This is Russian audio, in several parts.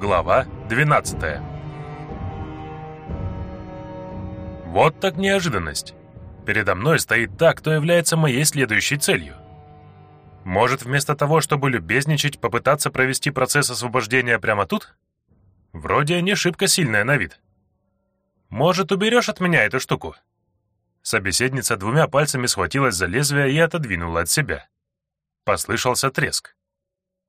Глава 12 Вот так неожиданность. Передо мной стоит та, кто является моей следующей целью. Может, вместо того, чтобы любезничать, попытаться провести процесс освобождения прямо тут? Вроде не шибко сильная на вид. Может, уберешь от меня эту штуку? Собеседница двумя пальцами схватилась за лезвие и отодвинула от себя. Послышался треск.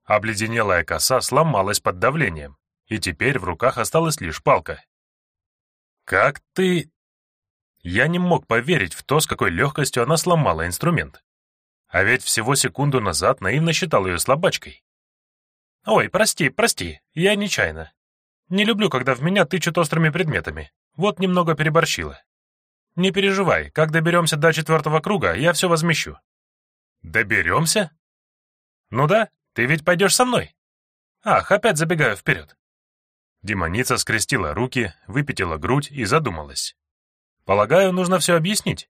Обледенелая коса сломалась под давлением, и теперь в руках осталась лишь палка. «Как ты...» Я не мог поверить в то, с какой легкостью она сломала инструмент. А ведь всего секунду назад наивно считал ее слабачкой. «Ой, прости, прости, я нечаянно. Не люблю, когда в меня тычут острыми предметами. Вот немного переборщила. Не переживай, как доберемся до четвертого круга, я все возмещу». «Доберемся?» «Ну да, ты ведь пойдешь со мной?» «Ах, опять забегаю вперед». Демоница скрестила руки, выпятила грудь и задумалась. «Полагаю, нужно все объяснить.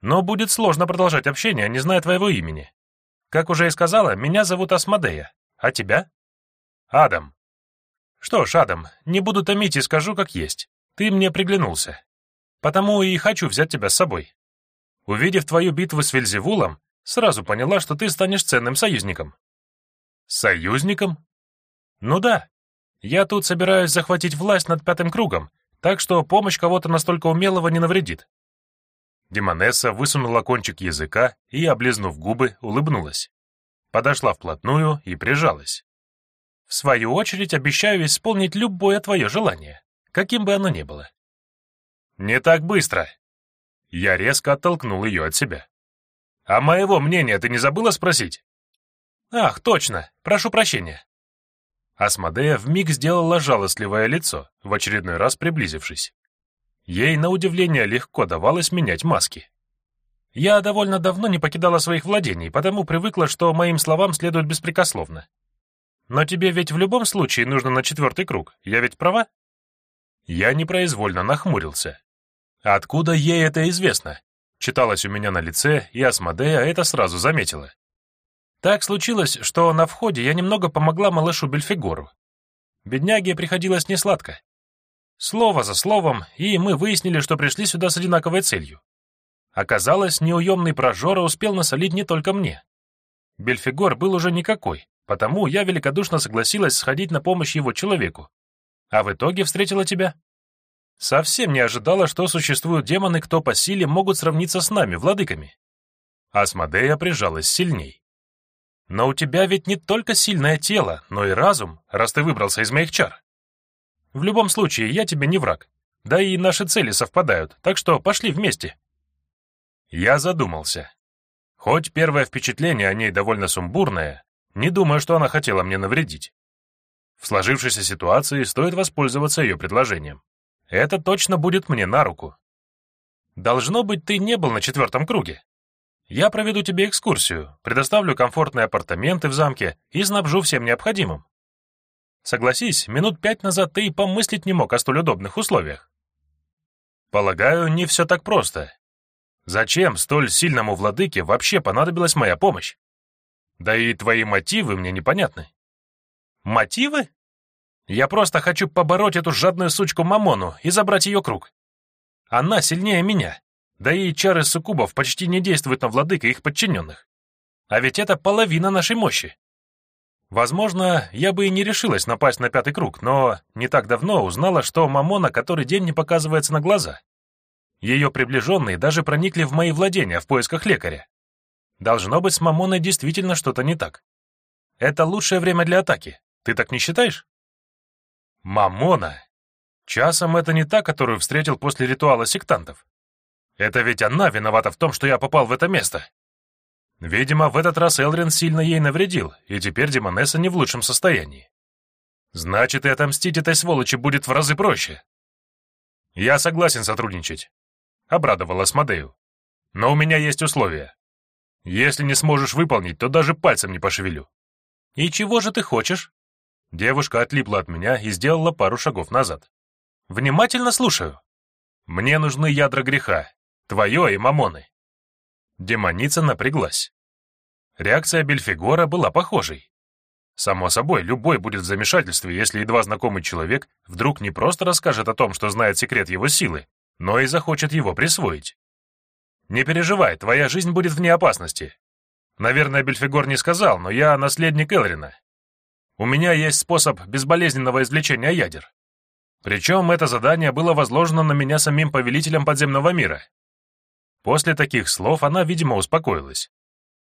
Но будет сложно продолжать общение, не зная твоего имени. Как уже и сказала, меня зовут Асмодея. А тебя?» «Адам». «Что ж, Адам, не буду томить и скажу, как есть. Ты мне приглянулся. Потому и хочу взять тебя с собой. Увидев твою битву с Вельзевулом, сразу поняла, что ты станешь ценным союзником. Союзником? Ну да. Я тут собираюсь захватить власть над пятым кругом, так что помощь кого-то настолько умелого не навредит. Демонесса высунула кончик языка и, облизнув губы, улыбнулась. Подошла вплотную и прижалась. В свою очередь обещаю исполнить любое твое желание, каким бы оно ни было. Не так быстро. Я резко оттолкнул ее от себя. А моего мнения ты не забыла спросить? «Ах, точно! Прошу прощения!» Асмодея вмиг сделала жалостливое лицо, в очередной раз приблизившись. Ей, на удивление, легко давалось менять маски. «Я довольно давно не покидала своих владений, потому привыкла, что моим словам следует беспрекословно. Но тебе ведь в любом случае нужно на четвертый круг, я ведь права?» Я непроизвольно нахмурился. «Откуда ей это известно?» Читалось у меня на лице, и Асмодея это сразу заметила. Так случилось, что на входе я немного помогла малышу Бельфигору. Бедняге приходилось несладко. Слово за словом, и мы выяснили, что пришли сюда с одинаковой целью. Оказалось, неуемный прожора успел насолить не только мне. Бельфигор был уже никакой, потому я великодушно согласилась сходить на помощь его человеку. А в итоге встретила тебя. Совсем не ожидала, что существуют демоны, кто по силе могут сравниться с нами, владыками. Асмодея прижалась сильней. Но у тебя ведь не только сильное тело, но и разум, раз ты выбрался из моих чар. В любом случае, я тебе не враг. Да и наши цели совпадают, так что пошли вместе. Я задумался. Хоть первое впечатление о ней довольно сумбурное, не думаю, что она хотела мне навредить. В сложившейся ситуации стоит воспользоваться ее предложением. Это точно будет мне на руку. Должно быть, ты не был на четвертом круге. Я проведу тебе экскурсию, предоставлю комфортные апартаменты в замке и снабжу всем необходимым. Согласись, минут пять назад ты и помыслить не мог о столь удобных условиях. Полагаю, не все так просто. Зачем столь сильному владыке вообще понадобилась моя помощь? Да и твои мотивы мне непонятны. Мотивы? Я просто хочу побороть эту жадную сучку Мамону и забрать ее круг. Она сильнее меня. Да и чары суккубов почти не действуют на владыка и их подчиненных. А ведь это половина нашей мощи. Возможно, я бы и не решилась напасть на пятый круг, но не так давно узнала, что Мамона который день не показывается на глаза. Ее приближенные даже проникли в мои владения в поисках лекаря. Должно быть, с Мамоной действительно что-то не так. Это лучшее время для атаки. Ты так не считаешь? Мамона. Часом это не та, которую встретил после ритуала сектантов. Это ведь она виновата в том, что я попал в это место. Видимо, в этот раз Элрин сильно ей навредил, и теперь Демонесса не в лучшем состоянии. Значит, и отомстить этой сволочи будет в разы проще. Я согласен сотрудничать, — обрадовал Асмодею. Но у меня есть условия. Если не сможешь выполнить, то даже пальцем не пошевелю. И чего же ты хочешь? Девушка отлипла от меня и сделала пару шагов назад. Внимательно слушаю. Мне нужны ядра греха, Твое и Мамоны». Демоница напряглась. Реакция Бельфигора была похожей. Само собой, любой будет в замешательстве, если едва знакомый человек вдруг не просто расскажет о том, что знает секрет его силы, но и захочет его присвоить. Не переживай, твоя жизнь будет вне опасности. Наверное, Бельфигор не сказал, но я наследник Элрина. У меня есть способ безболезненного извлечения ядер. Причем это задание было возложено на меня самим повелителем подземного мира. После таких слов она, видимо, успокоилась.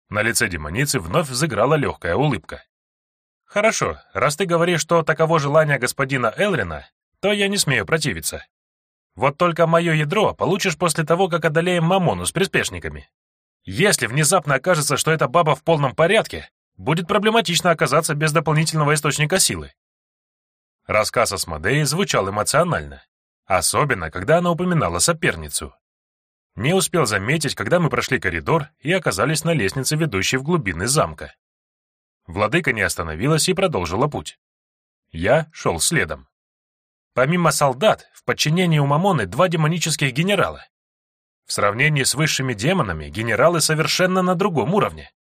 На лице демоницы вновь взыграла легкая улыбка. «Хорошо, раз ты говоришь, что таково желание господина Элрина, то я не смею противиться. Вот только мое ядро получишь после того, как одолеем Мамону с приспешниками. Если внезапно окажется, что эта баба в полном порядке, будет проблематично оказаться без дополнительного источника силы». Рассказ о Смодее звучал эмоционально, особенно когда она упоминала соперницу. Не успел заметить, когда мы прошли коридор и оказались на лестнице, ведущей в глубины замка. Владыка не остановилась и продолжила путь. Я шел следом. Помимо солдат, в подчинении у Мамоны два демонических генерала. В сравнении с высшими демонами, генералы совершенно на другом уровне.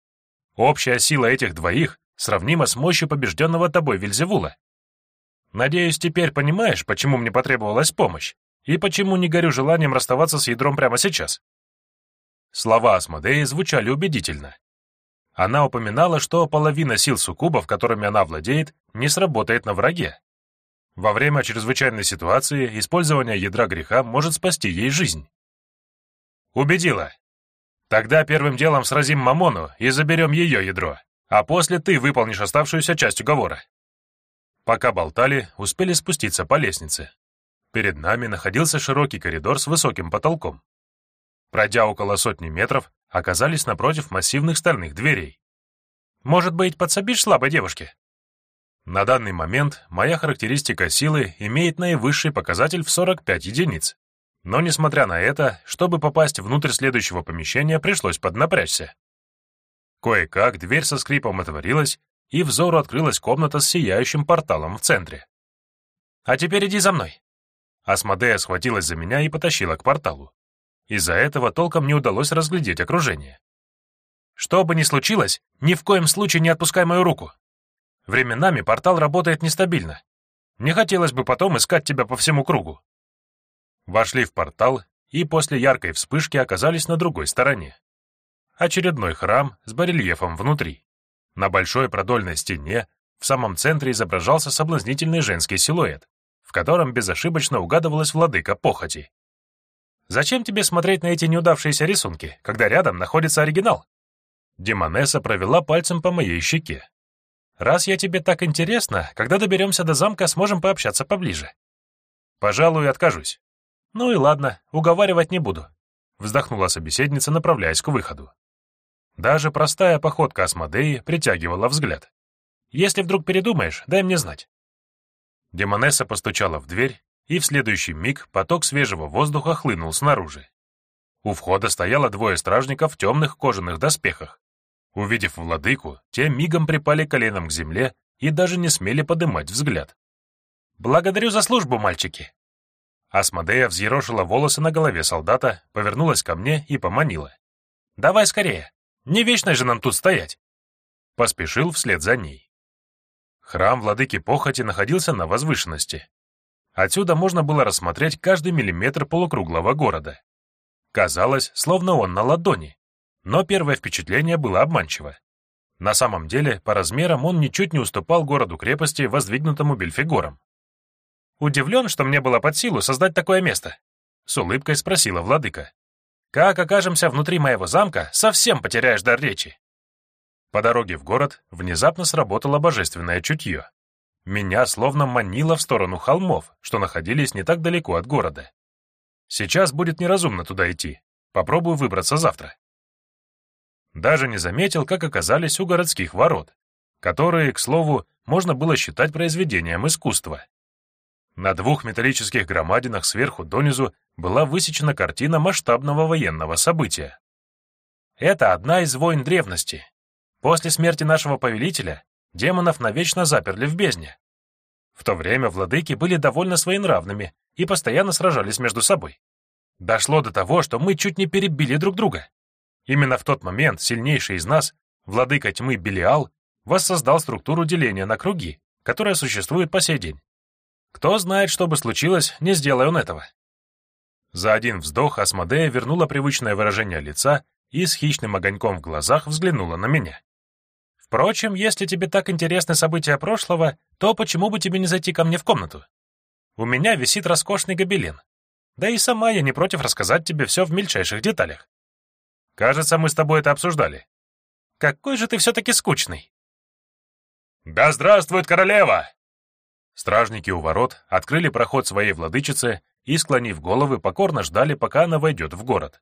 Общая сила этих двоих сравнима с мощью побежденного тобой Вильзевула. Надеюсь, теперь понимаешь, почему мне потребовалась помощь, и почему не горю желанием расставаться с ядром прямо сейчас. Слова Асмодеи звучали убедительно, она упоминала, что половина сил суккубов, которыми она владеет, не сработает на враге. Во время чрезвычайной ситуации использование ядра греха может спасти ей жизнь. Убедила. Тогда первым делом сразим Мамону и заберем ее ядро, а после ты выполнишь оставшуюся часть уговора. Пока болтали, успели спуститься по лестнице. Перед нами находился широкий коридор с высоким потолком. Пройдя около сотни метров, оказались напротив массивных стальных дверей. «Может быть, подсобишь слабой девушке?» На данный момент моя характеристика силы имеет наивысший показатель в 45 единиц. Но, несмотря на это, чтобы попасть внутрь следующего помещения, пришлось поднапрячься. Кое-как дверь со скрипом отворилась, и взору открылась комната с сияющим порталом в центре. «А теперь иди за мной!» Асмодея схватилась за меня и потащила к порталу. Из-за этого толком не удалось разглядеть окружение. Что бы ни случилось, ни в коем случае не отпускай мою руку. Временами портал работает нестабильно. Не хотелось бы потом искать тебя по всему кругу. Вошли в портал и после яркой вспышки оказались на другой стороне. Очередной храм с барельефом внутри. На большой продольной стене в самом центре изображался соблазнительный женский силуэт, в котором безошибочно угадывалась владыка похоти. Зачем тебе смотреть на эти неудавшиеся рисунки, когда рядом находится оригинал? Демонесса провела пальцем по моей щеке. Раз я тебе так интересно, когда доберемся до замка, сможем пообщаться поближе. Пожалуй, откажусь. Ну и ладно, уговаривать не буду. Вздохнула собеседница, направляясь к выходу. Даже простая походка Асмодеи притягивала взгляд. Если вдруг передумаешь, дай мне знать. Демонесса постучала в дверь, и в следующий миг поток свежего воздуха хлынул снаружи. У входа стояло двое стражников в темных кожаных доспехах. Увидев владыку, те мигом припали коленом к земле и даже не смели подымать взгляд. «Благодарю за службу, мальчики!» Асмодея взъерошила волосы на голове солдата, повернулась ко мне и поманила. «Давай скорее! Не вечно же нам тут стоять!» Поспешил вслед за ней. Храм владыки похоти находился на возвышенности, Отсюда можно было рассмотреть каждый миллиметр полукруглого города. Казалось, словно он на ладони, но первое впечатление было обманчиво. На самом деле, по размерам он ничуть не уступал городу-крепости, воздвигнутому Бельфигором. «Удивлен, что мне было под силу создать такое место?» — с улыбкой спросила владыка. «Как окажемся внутри моего замка, совсем потеряешь дар речи». По дороге в город внезапно сработало божественное чутье. Меня словно манило в сторону холмов, что находились не так далеко от города. Сейчас будет неразумно туда идти. Попробую выбраться завтра. Даже не заметил, как оказались у городских ворот, которые, к слову, можно было считать произведением искусства. На двух металлических громадинах сверху донизу была высечена картина масштабного военного события. Это одна из войн древности. После смерти нашего повелителя демонов навечно заперли в бездне. В то время владыки были довольно своенравными и постоянно сражались между собой. Дошло до того, что мы чуть не перебили друг друга. Именно в тот момент сильнейший из нас, владыка тьмы Белиал, воссоздал структуру деления на круги, которая существует по сей день. Кто знает, что бы случилось, не сделай он этого. За один вздох Асмодея вернула привычное выражение лица и с хищным огоньком в глазах взглянула на меня. Впрочем, если тебе так интересны события прошлого, то почему бы тебе не зайти ко мне в комнату? У меня висит роскошный гобелен. Да и сама я не против рассказать тебе все в мельчайших деталях. Кажется, мы с тобой это обсуждали. Какой же ты все-таки скучный. «Да здравствует королева!» Стражники у ворот открыли проход своей владычице и, склонив головы, покорно ждали, пока она войдет в город.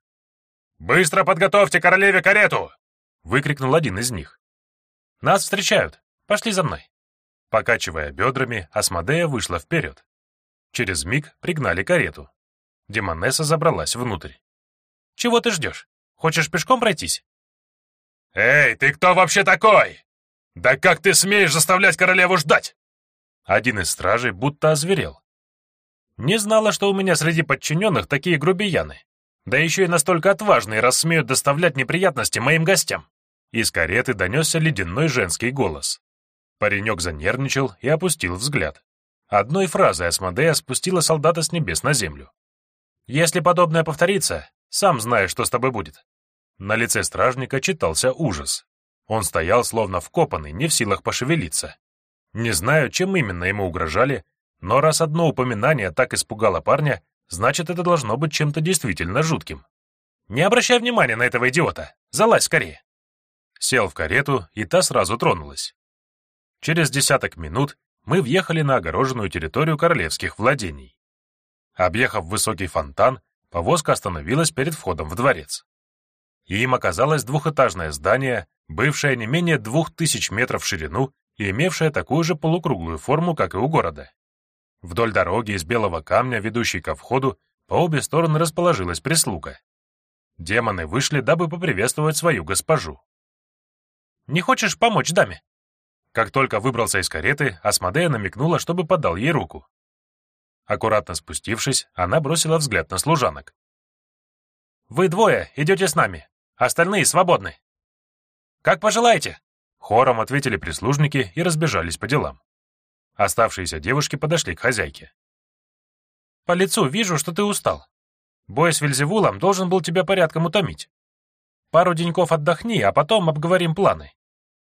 «Быстро подготовьте королеве карету!» — выкрикнул один из них. «Нас встречают! Пошли за мной!» Покачивая бедрами, Асмодея вышла вперед. Через миг пригнали карету. Демонесса забралась внутрь. «Чего ты ждешь? Хочешь пешком пройтись?» «Эй, ты кто вообще такой? Да как ты смеешь заставлять королеву ждать?» Один из стражей будто озверел. Не знала, что у меня среди подчиненных такие грубияны. Да еще и настолько отважные, раз смеют доставлять неприятности моим гостям. Из кареты донесся ледяной женский голос. Паренек занервничал и опустил взгляд. Одной фразой Асмодея спустила солдата с небес на землю. «Если подобное повторится, сам знаешь, что с тобой будет». На лице стражника читался ужас. Он стоял словно вкопанный, не в силах пошевелиться. Не знаю, чем именно ему угрожали, но раз одно упоминание так испугало парня, значит, это должно быть чем-то действительно жутким. Не обращай внимания на этого идиота. Залазь скорее. Сел в карету, и та сразу тронулась. Через десяток минут мы въехали на огороженную территорию королевских владений. Объехав высокий фонтан, повозка остановилась перед входом в дворец. Им оказалось двухэтажное здание, бывшее не менее двух тысяч метров в ширину и имевшее такую же полукруглую форму, как и у города. Вдоль дороги из белого камня, ведущей ко входу, по обе стороны расположилась прислуга. Демоны вышли, дабы поприветствовать свою госпожу. «Не хочешь помочь даме?» Как только выбрался из кареты, Асмодея намекнула, чтобы подал ей руку. Аккуратно спустившись, она бросила взгляд на служанок. «Вы двое идете с нами, остальные свободны». «Как пожелаете», — хором ответили прислужники и разбежались по делам. Оставшиеся девушки подошли к хозяйке. «По лицу вижу, что ты устал. Бой с Вельзевулом должен был тебя порядком утомить. Пару деньков отдохни, а потом обговорим планы.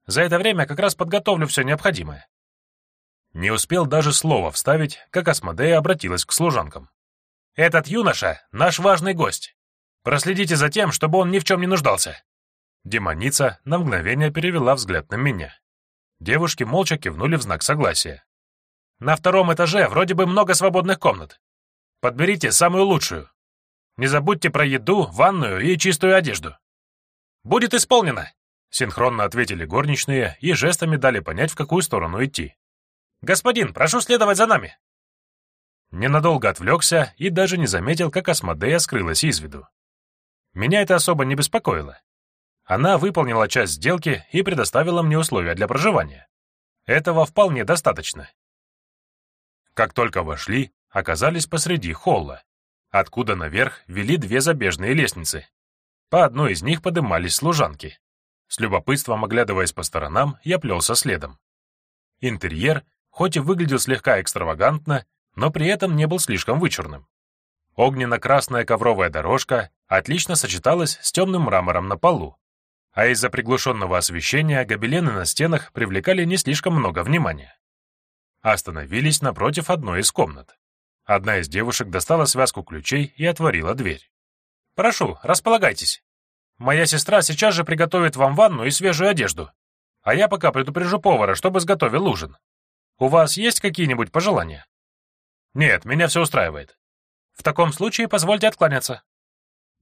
За это время как раз подготовлю все необходимое». Не успел даже слова вставить, как Асмодея обратилась к служанкам. «Этот юноша — наш важный гость. Проследите за тем, чтобы он ни в чем не нуждался». Демоница на мгновение перевела взгляд на меня. Девушки молча кивнули в знак согласия. На втором этаже вроде бы много свободных комнат. Подберите самую лучшую. Не забудьте про еду, ванную и чистую одежду. Будет исполнено, синхронно ответили горничные и жестами дали понять, в какую сторону идти. Господин, прошу следовать за нами. Ненадолго отвлекся и даже не заметил, как Асмодея скрылась из виду. Меня это особо не беспокоило. Она выполнила часть сделки и предоставила мне условия для проживания. Этого вполне достаточно. Как только вошли, оказались посреди холла, откуда наверх вели две забежные лестницы. По одной из них подымались служанки. С любопытством оглядываясь по сторонам, я плелся следом. Интерьер, хоть и выглядел слегка экстравагантно, но при этом не был слишком вычурным. Огненно-красная ковровая дорожка отлично сочеталась с темным мрамором на полу, а из-за приглушенного освещения гобелены на стенах привлекали не слишком много внимания остановились напротив одной из комнат. Одна из девушек достала связку ключей и отворила дверь. «Прошу, располагайтесь. Моя сестра сейчас же приготовит вам ванну и свежую одежду, а я пока предупрежу повара, чтобы сготовил ужин. У вас есть какие-нибудь пожелания?» «Нет, меня все устраивает. В таком случае позвольте откланяться».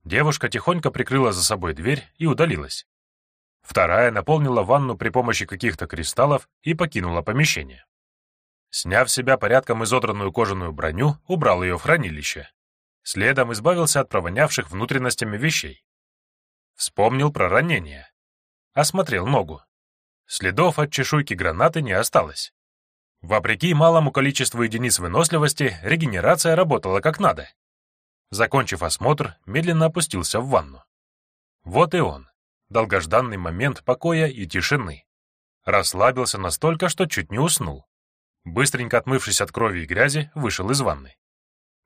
Девушка тихонько прикрыла за собой дверь и удалилась. Вторая наполнила ванну при помощи каких-то кристаллов и покинула помещение. Сняв с себя порядком изодранную кожаную броню, убрал ее в хранилище. Следом избавился от провонявших внутренностями вещей. Вспомнил про ранение. Осмотрел ногу. Следов от чешуйки гранаты не осталось. Вопреки малому количеству единиц выносливости, регенерация работала как надо. Закончив осмотр, медленно опустился в ванну. Вот и он, долгожданный момент покоя и тишины. Расслабился настолько, что чуть не уснул. Быстренько отмывшись от крови и грязи, вышел из ванны.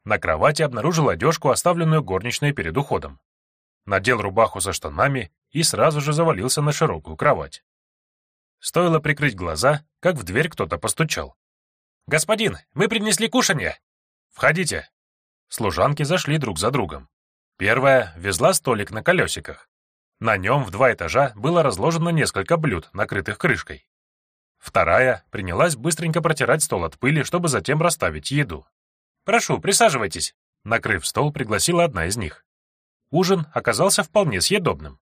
На кровати обнаружил одежку, оставленную горничной перед уходом. Надел рубаху со штанами и сразу же завалился на широкую кровать. Стоило прикрыть глаза, как в дверь кто-то постучал. «Господин, мы принесли кушанье!» «Входите!» Служанки зашли друг за другом. Первая везла столик на колесиках. На нем в два этажа было разложено несколько блюд, накрытых крышкой. Вторая принялась быстренько протирать стол от пыли, чтобы затем расставить еду. «Прошу, присаживайтесь», — накрыв стол, пригласила одна из них. Ужин оказался вполне съедобным.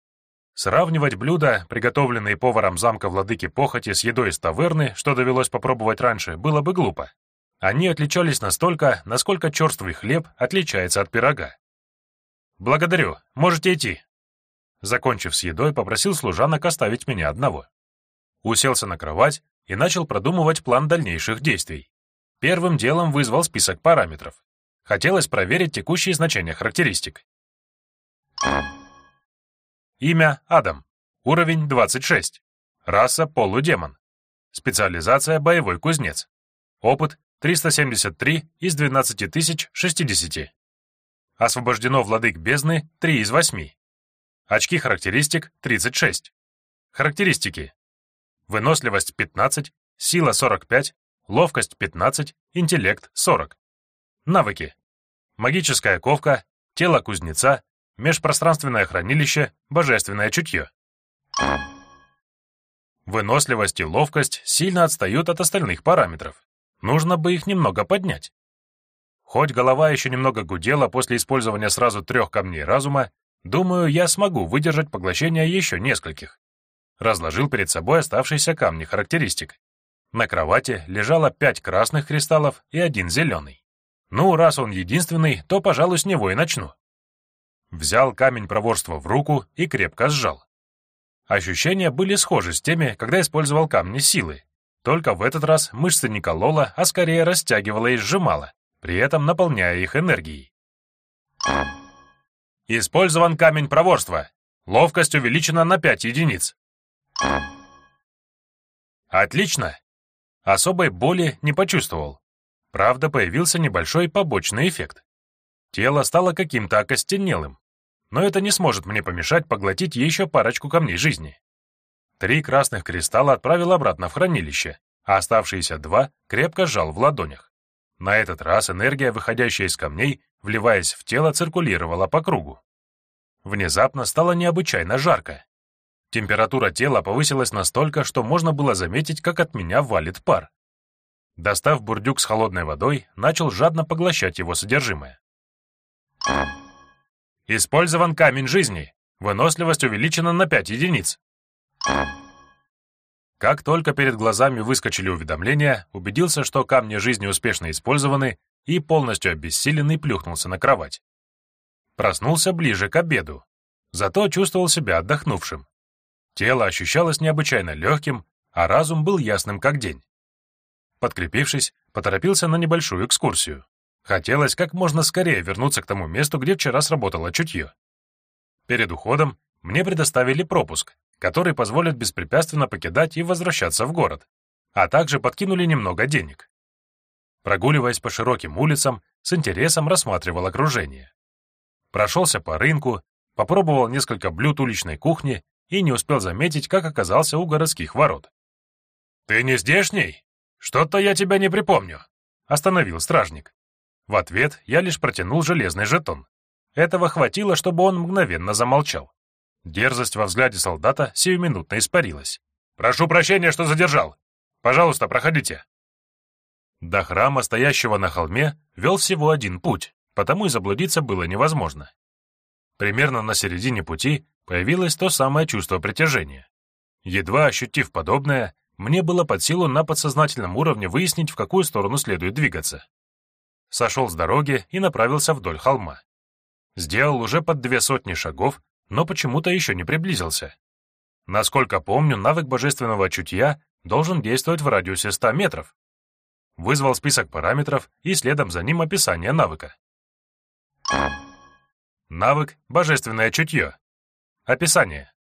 Сравнивать блюда, приготовленные поваром замка владыки похоти, с едой из таверны, что довелось попробовать раньше, было бы глупо. Они отличались настолько, насколько черствый хлеб отличается от пирога. «Благодарю, можете идти». Закончив с едой, попросил служанок оставить меня одного. Уселся на кровать и начал продумывать план дальнейших действий. Первым делом вызвал список параметров. Хотелось проверить текущие значения характеристик. Имя — Адам. Уровень — 26. Раса — полудемон. Специализация — боевой кузнец. Опыт — 373 из 12 060. Освобождено владык бездны — 3 из 8. Очки характеристик — 36. Характеристики. Выносливость — 15, сила — 45, ловкость — 15, интеллект — 40. Навыки. Магическая ковка, тело кузнеца, Межпространственное хранилище, божественное чутье. Выносливость и ловкость сильно отстают от остальных параметров. Нужно бы их немного поднять. Хоть голова еще немного гудела после использования сразу трех камней разума, думаю, я смогу выдержать поглощение еще нескольких. Разложил перед собой оставшиеся камни характеристик. На кровати лежало пять красных кристаллов и один зеленый. Ну, раз он единственный, то, пожалуй, с него и начну. Взял камень проворства в руку и крепко сжал. Ощущения были схожи с теми, когда использовал камни силы. Только в этот раз мышцы не колола, а скорее растягивала и сжимала, при этом наполняя их энергией. Использован камень проворства. Ловкость увеличена на 5 единиц. Отлично. Особой боли не почувствовал. Правда, появился небольшой побочный эффект. Тело стало каким-то окостенелым но это не сможет мне помешать поглотить еще парочку камней жизни. Три красных кристалла отправил обратно в хранилище, а оставшиеся два крепко сжал в ладонях. На этот раз энергия, выходящая из камней, вливаясь в тело, циркулировала по кругу. Внезапно стало необычайно жарко. Температура тела повысилась настолько, что можно было заметить, как от меня валит пар. Достав бурдюк с холодной водой, начал жадно поглощать его содержимое. Использован камень жизни. Выносливость увеличена на 5 единиц. Как только перед глазами выскочили уведомления, убедился, что камни жизни успешно использованы, и полностью обессиленный плюхнулся на кровать. Проснулся ближе к обеду, зато чувствовал себя отдохнувшим. Тело ощущалось необычайно легким, а разум был ясным как день. Подкрепившись, поторопился на небольшую экскурсию. Хотелось как можно скорее вернуться к тому месту, где вчера сработало чутье. Перед уходом мне предоставили пропуск, который позволит беспрепятственно покидать и возвращаться в город, а также подкинули немного денег. Прогуливаясь по широким улицам, с интересом рассматривал окружение. Прошелся по рынку, попробовал несколько блюд уличной кухни и не успел заметить, как оказался у городских ворот. «Ты не здешний? Что-то я тебя не припомню», — остановил стражник. В ответ я лишь протянул железный жетон. Этого хватило, чтобы он мгновенно замолчал. Дерзость во взгляде солдата сиюминутно испарилась. «Прошу прощения, что задержал. Пожалуйста, проходите». До храма, стоящего на холме, вел всего один путь, потому и заблудиться было невозможно. Примерно на середине пути появилось то самое чувство притяжения. Едва ощутив подобное, мне было под силу на подсознательном уровне выяснить, в какую сторону следует двигаться сошел с дороги и направился вдоль холма. Сделал уже под две сотни шагов, но почему-то еще не приблизился. Насколько помню, навык божественного чутья должен действовать в радиусе 100 метров. Вызвал список параметров и следом за ним описание навыка. Навык «Божественное чутье». Описание.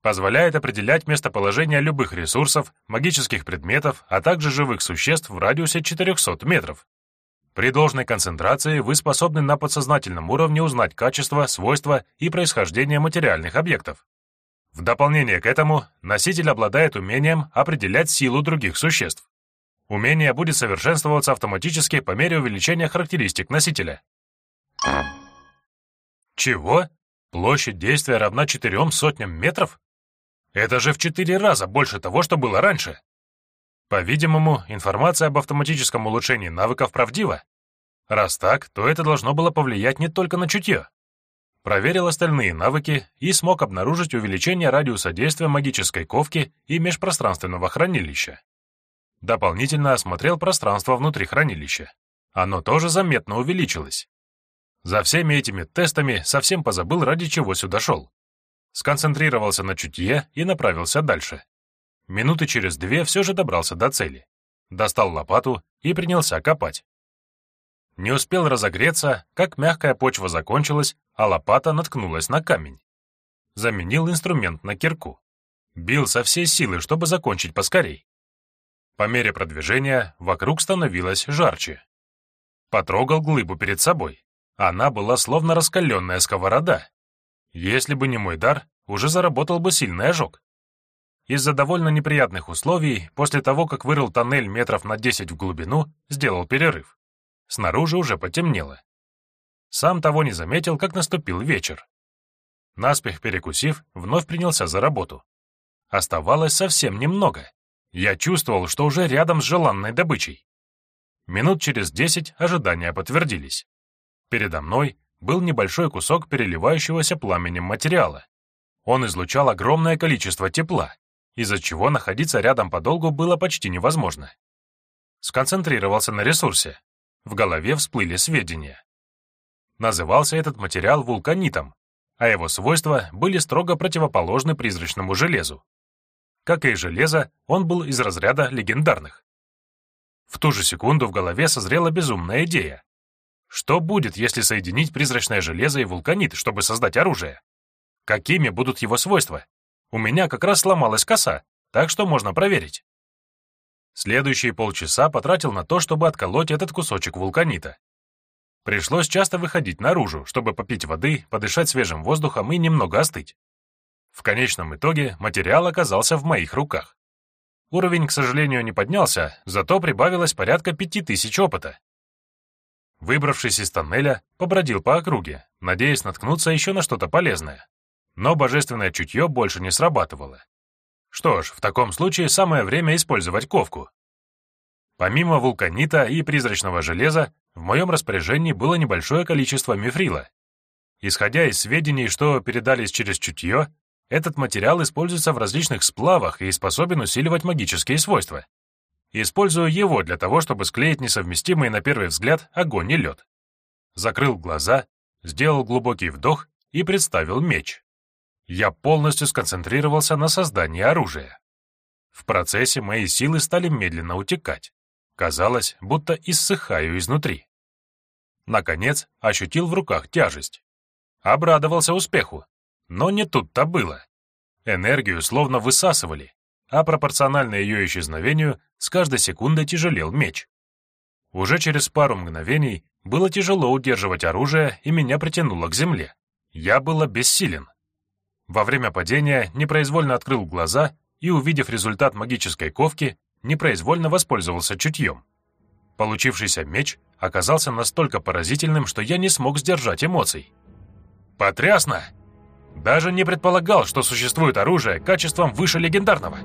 Позволяет определять местоположение любых ресурсов, магических предметов, а также живых существ в радиусе 400 метров. При должной концентрации вы способны на подсознательном уровне узнать качество, свойства и происхождение материальных объектов. В дополнение к этому, носитель обладает умением определять силу других существ. Умение будет совершенствоваться автоматически по мере увеличения характеристик носителя. Чего? Площадь действия равна четырем сотням метров? Это же в четыре раза больше того, что было раньше. По-видимому, информация об автоматическом улучшении навыков правдива. Раз так, то это должно было повлиять не только на чутье. Проверил остальные навыки и смог обнаружить увеличение радиуса действия магической ковки и межпространственного хранилища. Дополнительно осмотрел пространство внутри хранилища. Оно тоже заметно увеличилось. За всеми этими тестами совсем позабыл, ради чего сюда шел сконцентрировался на чутье и направился дальше. Минуты через две все же добрался до цели. Достал лопату и принялся копать. Не успел разогреться, как мягкая почва закончилась, а лопата наткнулась на камень. Заменил инструмент на кирку. Бил со всей силы, чтобы закончить поскорей. По мере продвижения вокруг становилось жарче. Потрогал глыбу перед собой. Она была словно раскаленная сковорода, если бы не мой дар, уже заработал бы сильный ожог. Из-за довольно неприятных условий, после того, как вырыл тоннель метров на 10 в глубину, сделал перерыв. Снаружи уже потемнело. Сам того не заметил, как наступил вечер. Наспех перекусив, вновь принялся за работу. Оставалось совсем немного. Я чувствовал, что уже рядом с желанной добычей. Минут через десять ожидания подтвердились. Передо мной был небольшой кусок переливающегося пламенем материала. Он излучал огромное количество тепла, из-за чего находиться рядом подолгу было почти невозможно. Сконцентрировался на ресурсе. В голове всплыли сведения. Назывался этот материал вулканитом, а его свойства были строго противоположны призрачному железу. Как и железо, он был из разряда легендарных. В ту же секунду в голове созрела безумная идея что будет, если соединить призрачное железо и вулканит, чтобы создать оружие? Какими будут его свойства? У меня как раз сломалась коса, так что можно проверить. Следующие полчаса потратил на то, чтобы отколоть этот кусочек вулканита. Пришлось часто выходить наружу, чтобы попить воды, подышать свежим воздухом и немного остыть. В конечном итоге материал оказался в моих руках. Уровень, к сожалению, не поднялся, зато прибавилось порядка пяти тысяч опыта. Выбравшись из тоннеля, побродил по округе, надеясь наткнуться еще на что-то полезное. Но божественное чутье больше не срабатывало. Что ж, в таком случае самое время использовать ковку. Помимо вулканита и призрачного железа, в моем распоряжении было небольшое количество мифрила. Исходя из сведений, что передались через чутье, этот материал используется в различных сплавах и способен усиливать магические свойства. Использую его для того, чтобы склеить несовместимые на первый взгляд огонь и лед. Закрыл глаза, сделал глубокий вдох и представил меч. Я полностью сконцентрировался на создании оружия. В процессе мои силы стали медленно утекать. Казалось, будто иссыхаю изнутри. Наконец, ощутил в руках тяжесть. Обрадовался успеху. Но не тут-то было. Энергию словно высасывали, а пропорционально ее исчезновению с каждой секундой тяжелел меч. Уже через пару мгновений было тяжело удерживать оружие, и меня притянуло к земле. Я был бессилен. Во время падения непроизвольно открыл глаза и, увидев результат магической ковки, непроизвольно воспользовался чутьем. Получившийся меч оказался настолько поразительным, что я не смог сдержать эмоций. «Потрясно!» Даже не предполагал, что существует оружие качеством выше легендарного.